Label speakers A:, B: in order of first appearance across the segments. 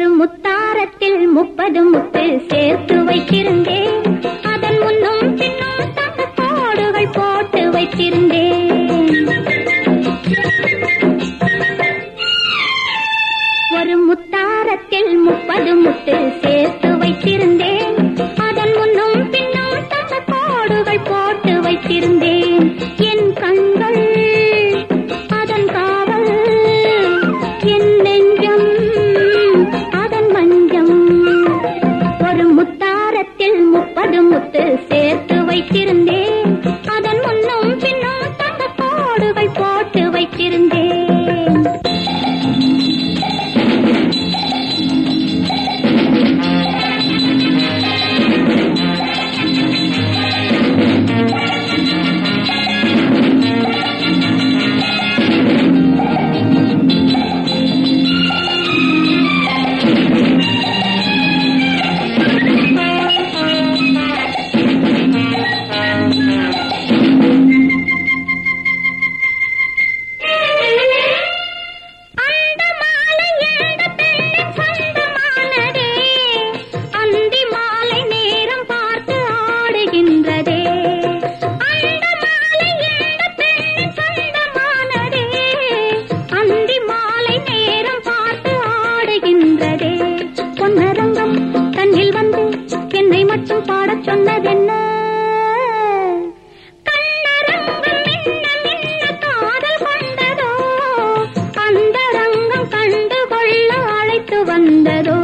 A: ஒரு முத்தாரத்தில் முப்பது முத்து சேர்த்து வைத்திருந்தேன். அதன் முன்னும் பின்னும் தங்க கோடுகள் போட்டு வைத்திருந்தேன். ஒரு முத்தாரத்தில் முப்பது முத்து சேர்த்து வைத்திருந்தேன். காத்திருந்தேன் ராகம் பாடச் சொன்னதென்ன? வந்ததோ?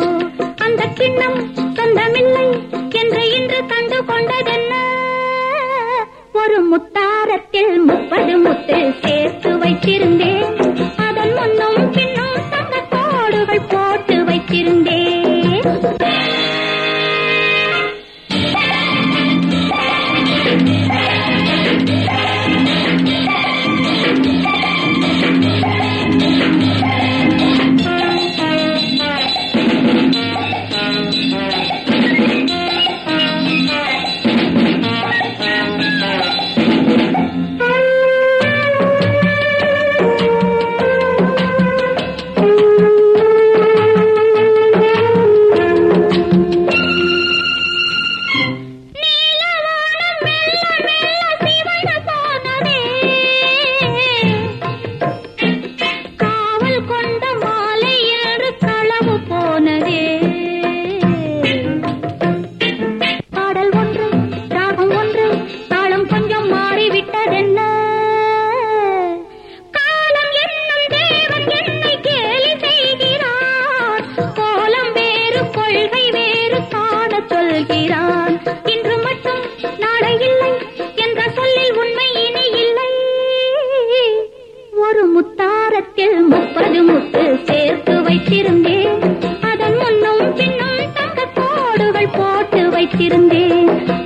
A: அந்த கிண்ணம் இன்று கண்டு கொண்டதென்ன? ஒரு முத்தாரத்தில் முப்பது முத்து சே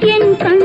A: quien